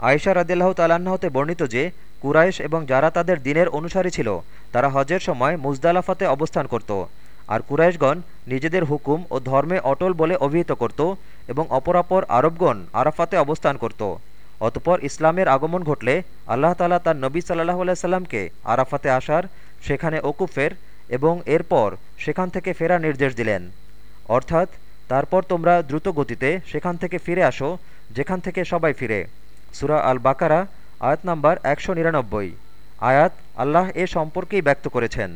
আয়েশা রাদিল্লাহ তালাহতে বর্ণিত যে, কুরাইশ এবং যারা তাদের দিনের অনুসারী ছিল, তারা হজের সময় মুজদালাফাতে অবস্থান করত। আর কুরাইশগণ নিজেদের হুকুম ও ধর্মে অটল বলে অভিহিত করত এবং অপরাপর আরবগণ আরাফাতে অবস্থান করত। অতপর ইসলামের আগমন ঘটলে আল্লাহ তালা তার নবী সাল্লাহ সাল্লামকে আরাফাতে আসার, সেখানে ওকুফের এবং এরপর সেখান থেকে ফেরা নির্দেশ দিলেন। অর্থাৎ, তারপর তোমরা দ্রুত গতিতে সেখান থেকে ফিরে আসো, যেখান থেকে সবাই ফিরে। সুরা আল বাকারা আয়াত নাম্বার একশো নিরানব্বই। আয়াত আল্লাহ এ সম্পর্কেই ব্যক্ত করেছেন।